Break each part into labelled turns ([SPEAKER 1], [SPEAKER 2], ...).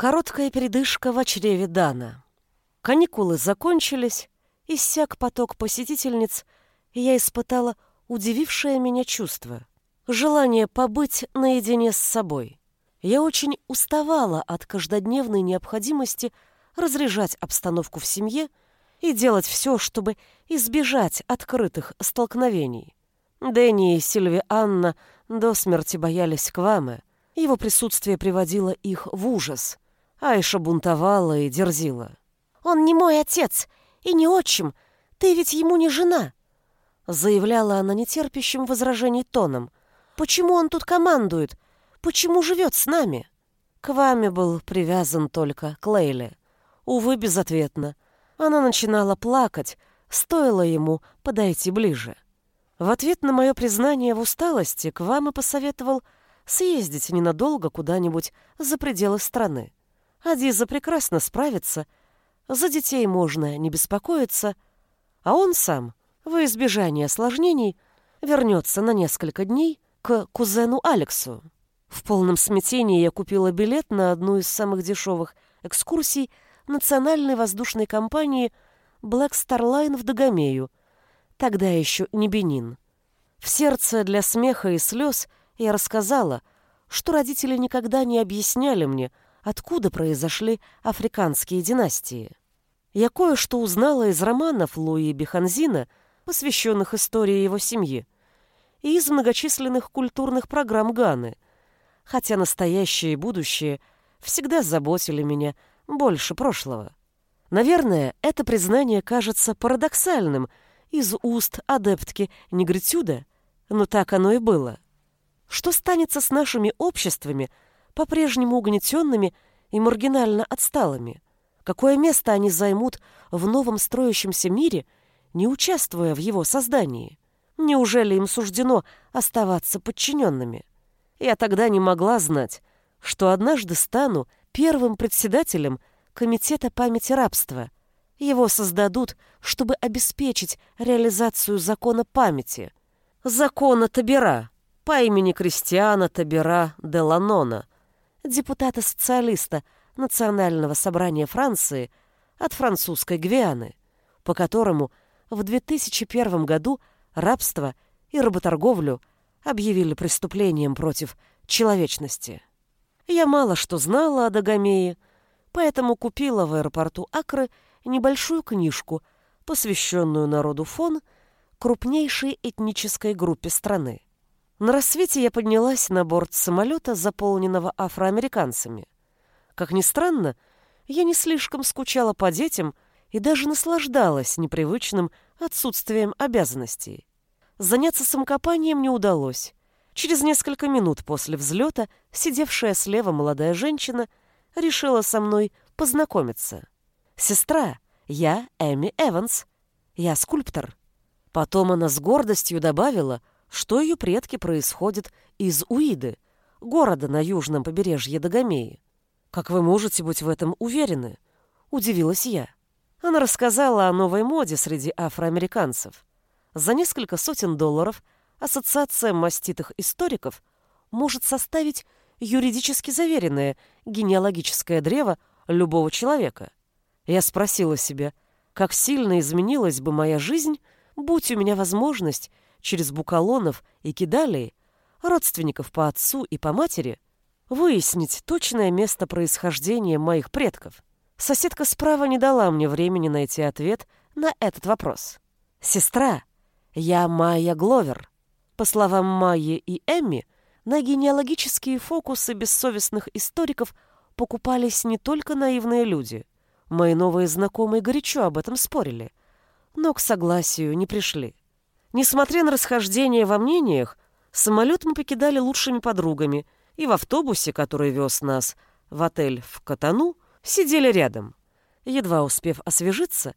[SPEAKER 1] Короткая передышка в чреве Дана. Каникулы закончились, иссяк поток посетительниц, и я испытала удивившее меня чувство. Желание побыть наедине с собой. Я очень уставала от каждодневной необходимости разряжать обстановку в семье и делать все, чтобы избежать открытых столкновений. Дэнни и Сильви Анна до смерти боялись Кваме. Его присутствие приводило их в ужас — Айша бунтовала и дерзила.
[SPEAKER 2] «Он не мой отец и не отчим. Ты ведь ему не жена», — заявляла она нетерпящим возражений тоном. «Почему он тут командует? Почему живет с нами?»
[SPEAKER 1] К вами был привязан только к. Увы, безответно. Она начинала плакать, стоило ему подойти ближе. В ответ на мое признание в усталости к вам и посоветовал съездить ненадолго куда-нибудь за пределы страны. Адиза прекрасно справится, за детей можно не беспокоиться, а он сам, во избежание осложнений, вернется на несколько дней к кузену Алексу. В полном смятении я купила билет на одну из самых дешевых экскурсий национальной воздушной компании Black Star Line в Дагомею, тогда еще не Бенин. В сердце для смеха и слез я рассказала, что родители никогда не объясняли мне, откуда произошли африканские династии. Я кое-что узнала из романов Луи Беханзина, посвященных истории его семьи, и из многочисленных культурных программ Ганы, хотя настоящее и будущее всегда заботили меня больше прошлого. Наверное, это признание кажется парадоксальным из уст адептки негритюда, но так оно и было. Что станется с нашими обществами – по-прежнему угнетенными и маргинально отсталыми? Какое место они займут в новом строящемся мире, не участвуя в его создании? Неужели им суждено оставаться подчиненными? Я тогда не могла знать, что однажды стану первым председателем Комитета памяти рабства. Его создадут, чтобы обеспечить реализацию закона памяти. Закона Табера по имени Кристиана Табера де Ланона – депутата-социалиста Национального собрания Франции от французской Гвианы, по которому в 2001 году рабство и работорговлю объявили преступлением против человечности. Я мало что знала о Дагомее, поэтому купила в аэропорту Акры небольшую книжку, посвященную народу фон, крупнейшей этнической группе страны. На рассвете я поднялась на борт самолета, заполненного афроамериканцами. Как ни странно, я не слишком скучала по детям и даже наслаждалась непривычным отсутствием обязанностей. Заняться самокопанием не удалось. Через несколько минут после взлета сидевшая слева молодая женщина решила со мной познакомиться. «Сестра, я Эми Эванс. Я скульптор». Потом она с гордостью добавила — что ее предки происходят из Уиды, города на южном побережье Дагомеи. Как вы можете быть в этом уверены? Удивилась я. Она рассказала о новой моде среди афроамериканцев. За несколько сотен долларов Ассоциация маститых историков может составить юридически заверенное генеалогическое древо любого человека. Я спросила себя, как сильно изменилась бы моя жизнь, будь у меня возможность через Букалонов и Кидалии, родственников по отцу и по матери, выяснить точное место происхождения моих предков. Соседка справа не дала мне времени найти ответ на этот вопрос. «Сестра, я Майя Гловер». По словам Майи и Эмми, на генеалогические фокусы бессовестных историков покупались не только наивные люди. Мои новые знакомые горячо об этом спорили, но к согласию не пришли. Несмотря на расхождение во мнениях, самолет мы покидали лучшими подругами, и в автобусе, который вез нас в отель в Катану, сидели рядом. Едва успев освежиться,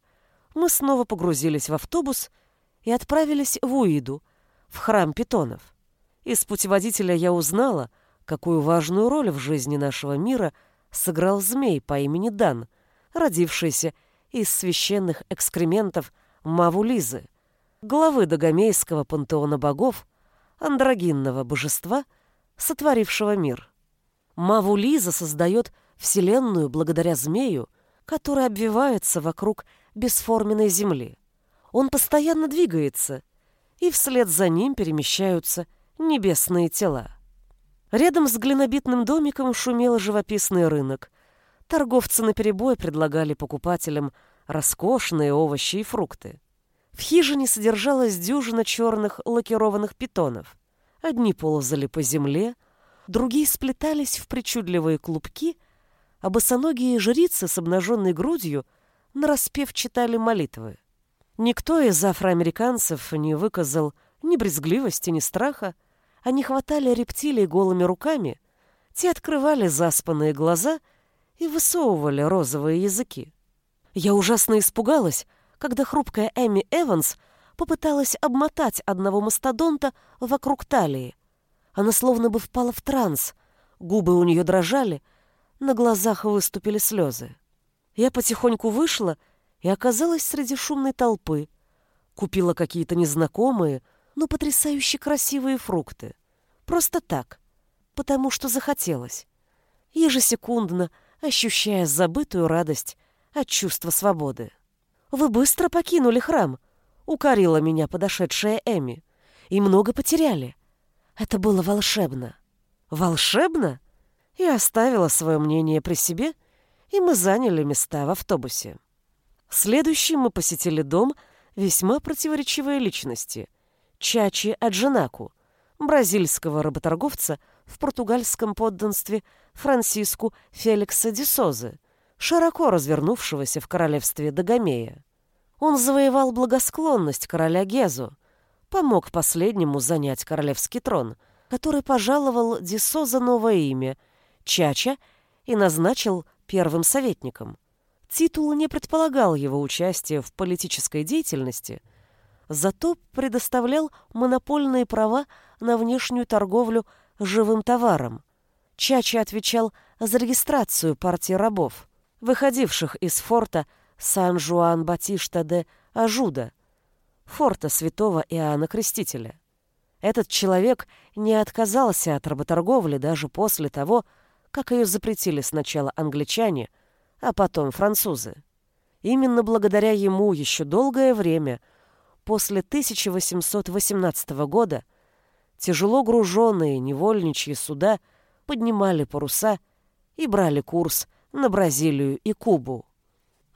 [SPEAKER 1] мы снова погрузились в автобус и отправились в Уиду, в храм питонов. Из путеводителя я узнала, какую важную роль в жизни нашего мира сыграл змей по имени Дан, родившийся из священных экскрементов Мавулизы главы Дагомейского пантеона богов, андрогинного божества, сотворившего мир. Мавулиза создает Вселенную благодаря змею, который обвивается вокруг бесформенной земли. Он постоянно двигается, и вслед за ним перемещаются небесные тела. Рядом с глинобитным домиком шумел живописный рынок. Торговцы наперебой предлагали покупателям роскошные овощи и фрукты. В хижине содержалась дюжина черных лакированных питонов. Одни ползали по земле, другие сплетались в причудливые клубки, а босоногие жрицы с обнаженной грудью нараспев читали молитвы. Никто из афроамериканцев не выказал ни брезгливости, ни страха. Они хватали рептилий голыми руками, те открывали заспанные глаза и высовывали розовые языки. Я ужасно испугалась, когда хрупкая Эми Эванс попыталась обмотать одного мастодонта вокруг талии. Она словно бы впала в транс, губы у нее дрожали, на глазах выступили слезы. Я потихоньку вышла и оказалась среди шумной толпы. Купила какие-то незнакомые, но потрясающе красивые фрукты. Просто так, потому что захотелось. Ежесекундно ощущая забытую радость от чувства свободы. «Вы быстро покинули храм», — укорила меня подошедшая Эми. «И много потеряли. Это было волшебно». «Волшебно?» Я оставила свое мнение при себе, и мы заняли места в автобусе. Следующим мы посетили дом весьма противоречивой личности — Чачи Аджинаку, бразильского работорговца в португальском подданстве Франсиску Феликса де широко развернувшегося в королевстве Дагомея. Он завоевал благосклонность короля Гезу, помог последнему занять королевский трон, который пожаловал Дисоза новое имя — Чача и назначил первым советником. Титул не предполагал его участия в политической деятельности, зато предоставлял монопольные права на внешнюю торговлю живым товаром. Чачи отвечал за регистрацию партии рабов, выходивших из форта Сан-Жуан-Батишта де Ажуда, форта святого Иоанна Крестителя. Этот человек не отказался от работорговли даже после того, как ее запретили сначала англичане – а потом французы. Именно благодаря ему еще долгое время, после 1818 года, тяжело груженные невольничьи суда поднимали паруса и брали курс на Бразилию и Кубу.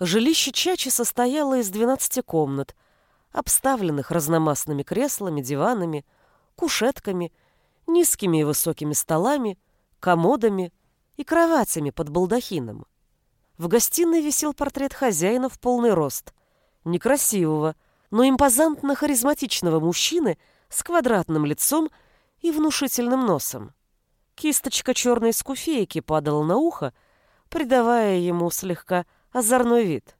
[SPEAKER 1] Жилище Чачи состояло из 12 комнат, обставленных разномастными креслами, диванами, кушетками, низкими и высокими столами, комодами и кроватями под балдахином. В гостиной висел портрет хозяина в полный рост. Некрасивого, но импозантно-харизматичного мужчины с квадратным лицом и внушительным носом. Кисточка черной скуфейки падала на ухо, придавая ему слегка озорной вид.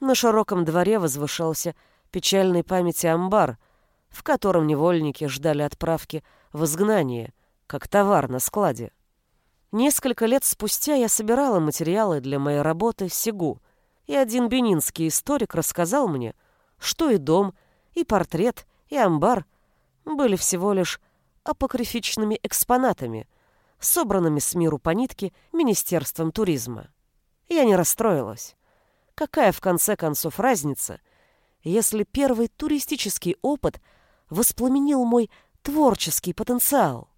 [SPEAKER 1] На широком дворе возвышался печальной памяти амбар, в котором невольники ждали отправки в изгнание, как товар на складе. Несколько лет спустя я собирала материалы для моей работы «Сигу», и один бенинский историк рассказал мне, что и дом, и портрет, и амбар были всего лишь апокрифичными экспонатами, собранными с миру по нитке Министерством туризма. Я не расстроилась. Какая, в конце концов, разница, если первый туристический опыт воспламенил мой творческий потенциал?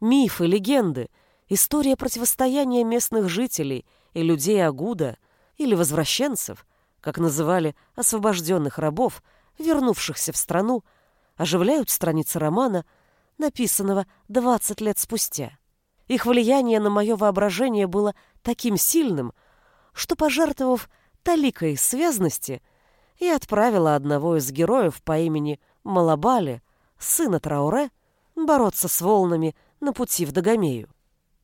[SPEAKER 1] Мифы, легенды — История противостояния местных жителей и людей Агуда, или возвращенцев, как называли освобожденных рабов, вернувшихся в страну, оживляют страницы романа, написанного 20 лет спустя. Их влияние на мое воображение было таким сильным, что, пожертвовав таликой связности, я отправила одного из героев по имени Малабали, сына Трауре, бороться с волнами на пути в Дагомею.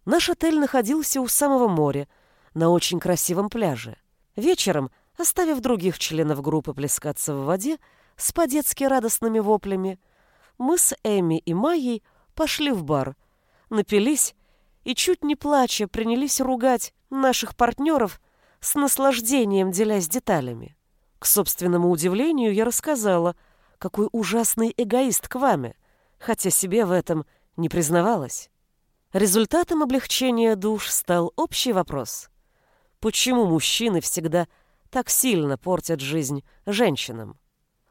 [SPEAKER 1] Наш отель находился у самого моря, на очень красивом пляже. Вечером, оставив других членов группы плескаться в воде с по-детски радостными воплями, мы с Эми и Майей пошли в бар, напились и, чуть не плача, принялись ругать наших партнеров с наслаждением, делясь деталями. К собственному удивлению, я рассказала, какой ужасный эгоист к вами, хотя себе в этом не признавалась. Результатом облегчения душ стал общий вопрос. Почему мужчины всегда так сильно портят жизнь женщинам?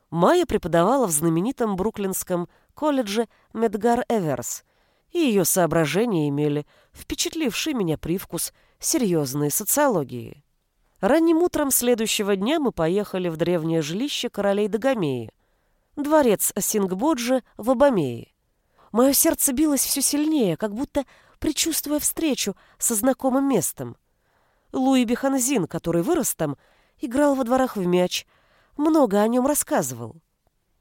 [SPEAKER 1] Майя преподавала в знаменитом бруклинском колледже Медгар Эверс, и ее соображения имели впечатливший меня привкус серьезной социологии. Ранним утром следующего дня мы поехали в древнее жилище королей Дагомеи, дворец Сингбоджи в Абамее. Мое сердце билось все сильнее, как будто предчувствуя встречу со знакомым местом. Луи Беханзин, который вырос там, играл во дворах в мяч – много о нем рассказывал.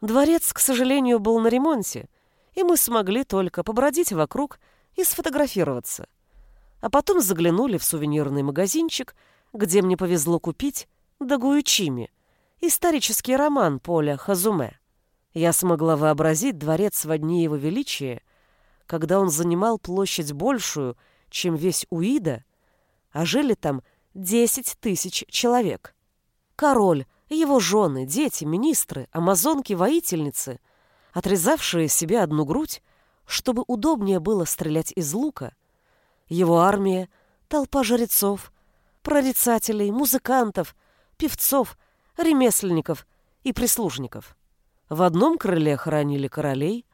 [SPEAKER 1] Дворец, к сожалению, был на ремонте, и мы смогли только побродить вокруг и сфотографироваться. А потом заглянули в сувенирный магазинчик, где мне повезло купить Дагуичими, исторический роман Поля Хазуме. Я смогла вообразить дворец в дни его величия, когда он занимал площадь большую, чем весь Уида, а жили там десять тысяч человек. Король, его жены, дети, министры, амазонки-воительницы, отрезавшие себе одну грудь, чтобы удобнее было стрелять из лука, его армия, толпа жрецов, прорицателей, музыкантов, певцов, ремесленников и прислужников. В одном крыле хоронили королей,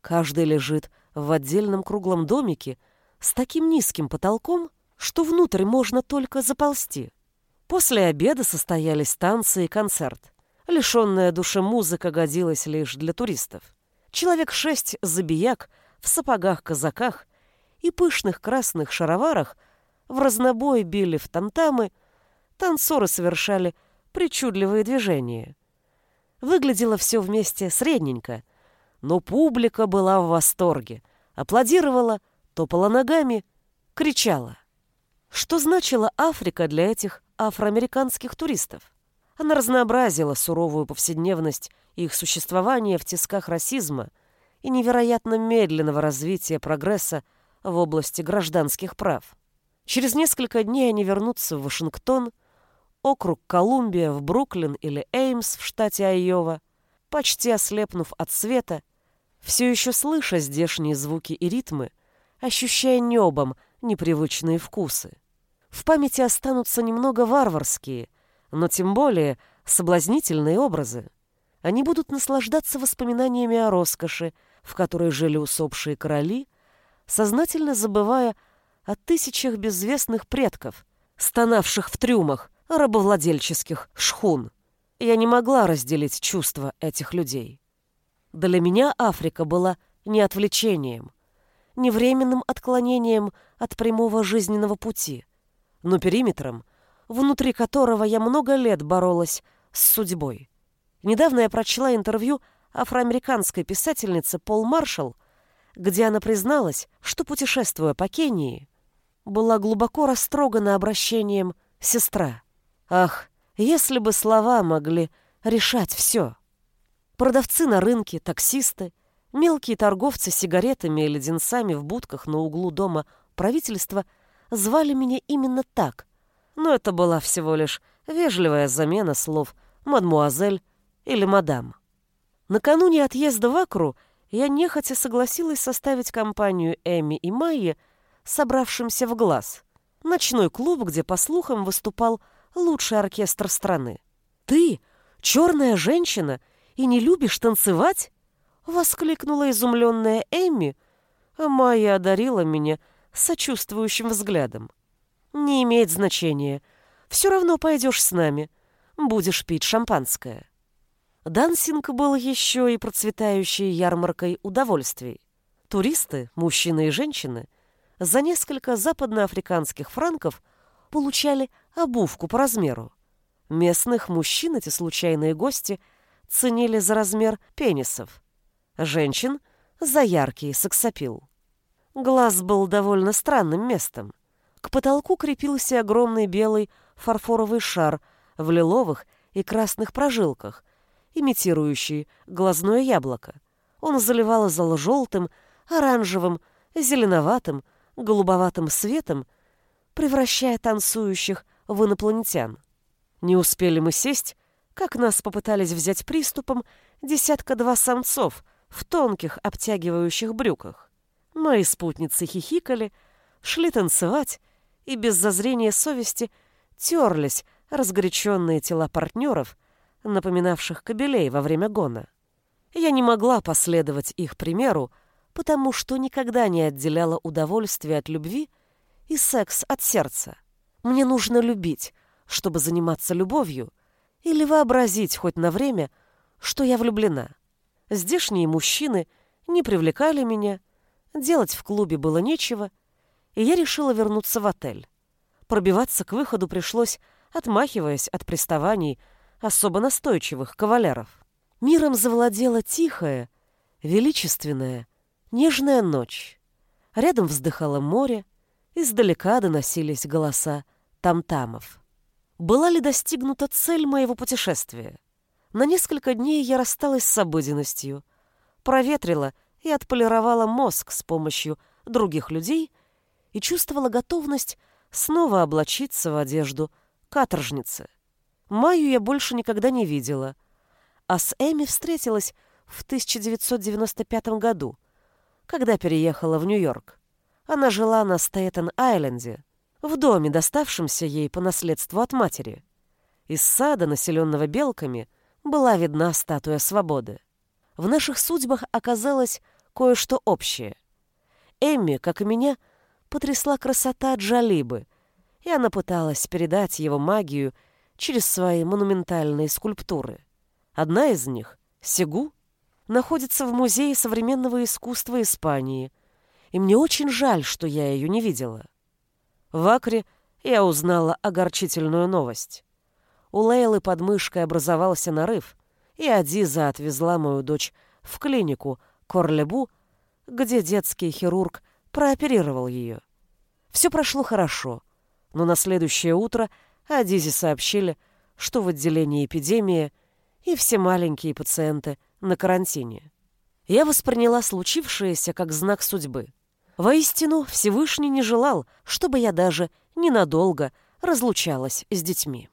[SPEAKER 1] каждый лежит в отдельном круглом домике с таким низким потолком, что внутрь можно только заползти. После обеда состоялись танцы и концерт. Лишенная души музыка годилась лишь для туристов. Человек шесть забияк в сапогах-казаках и пышных красных шароварах в разнобой били в тантамы, танцоры совершали причудливые движения. Выглядело все вместе средненько, но публика была в восторге, аплодировала, топала ногами, кричала. Что значила Африка для этих афроамериканских туристов. Она разнообразила суровую повседневность их существования в тисках расизма и невероятно медленного развития прогресса в области гражданских прав. Через несколько дней они вернутся в Вашингтон, округ Колумбия, в Бруклин или Эймс в штате Айова, почти ослепнув от света, все еще слыша здешние звуки и ритмы, ощущая небом непривычные вкусы. В памяти останутся немного варварские, но тем более соблазнительные образы. Они будут наслаждаться воспоминаниями о роскоши, в которой жили усопшие короли, сознательно забывая о тысячах безвестных предков, стонавших в трюмах рабовладельческих шхун. Я не могла разделить чувства этих людей. Для меня Африка была не отвлечением, не временным отклонением от прямого жизненного пути — но периметром, внутри которого я много лет боролась с судьбой. Недавно я прочла интервью афроамериканской писательницы Пол Маршалл, где она призналась, что, путешествуя по Кении, была глубоко растрогана обращением «сестра». Ах, если бы слова могли решать все. Продавцы на рынке, таксисты, мелкие торговцы сигаретами и леденцами в будках на углу дома правительства – звали меня именно так, но это была всего лишь вежливая замена слов «мадмуазель» или «мадам». Накануне отъезда в Акру я нехотя согласилась составить компанию Эми и Майи, собравшимся в глаз. Ночной клуб, где, по слухам, выступал лучший оркестр страны. «Ты, черная женщина, и не любишь танцевать?» — воскликнула изумленная Эми, а Майя одарила меня — сочувствующим взглядом. «Не имеет значения. Все равно пойдешь с нами. Будешь пить шампанское». Дансинг был еще и процветающей ярмаркой удовольствий. Туристы, мужчины и женщины, за несколько западноафриканских франков получали обувку по размеру. Местных мужчин эти случайные гости ценили за размер пенисов, женщин — за яркий сексапил. Глаз был довольно странным местом. К потолку крепился огромный белый фарфоровый шар в лиловых и красных прожилках, имитирующий глазное яблоко. Он заливал зал желтым, оранжевым, зеленоватым, голубоватым светом, превращая танцующих в инопланетян. Не успели мы сесть, как нас попытались взять приступом десятка-два самцов в тонких обтягивающих брюках. Мои спутницы хихикали, шли танцевать и без зазрения совести терлись разгоряченные тела партнеров, напоминавших кобелей во время гона. Я не могла последовать их примеру, потому что никогда не отделяла удовольствие от любви и секс от сердца. Мне нужно любить, чтобы заниматься любовью, или вообразить хоть на время, что я влюблена. Здешние мужчины не привлекали меня, делать в клубе было нечего, и я решила вернуться в отель. Пробиваться к выходу пришлось, отмахиваясь от приставаний особо настойчивых кавалеров. Миром завладела тихая, величественная, нежная ночь. Рядом вздыхало море, издалека доносились голоса тамтамов. Была ли достигнута цель моего путешествия? На несколько дней я рассталась с обыденностью, проветрила и отполировала мозг с помощью других людей и чувствовала готовность снова облачиться в одежду каторжницы. Майю я больше никогда не видела, а с Эми встретилась в 1995 году, когда переехала в Нью-Йорк. Она жила на Стейтен-Айленде, в доме, доставшемся ей по наследству от матери. Из сада, населенного белками, была видна статуя свободы. В наших судьбах оказалось кое-что общее. Эмми, как и меня, потрясла красота Джалибы, и она пыталась передать его магию через свои монументальные скульптуры. Одна из них, Сегу, находится в Музее современного искусства Испании, и мне очень жаль, что я ее не видела. В Акре я узнала огорчительную новость. У Лейлы под мышкой образовался нарыв, и Адиза отвезла мою дочь в клинику Корлебу, где детский хирург прооперировал ее. Все прошло хорошо, но на следующее утро Адизе сообщили, что в отделении эпидемия и все маленькие пациенты на карантине. Я восприняла случившееся как знак судьбы. Воистину, Всевышний не желал, чтобы я даже ненадолго разлучалась с детьми.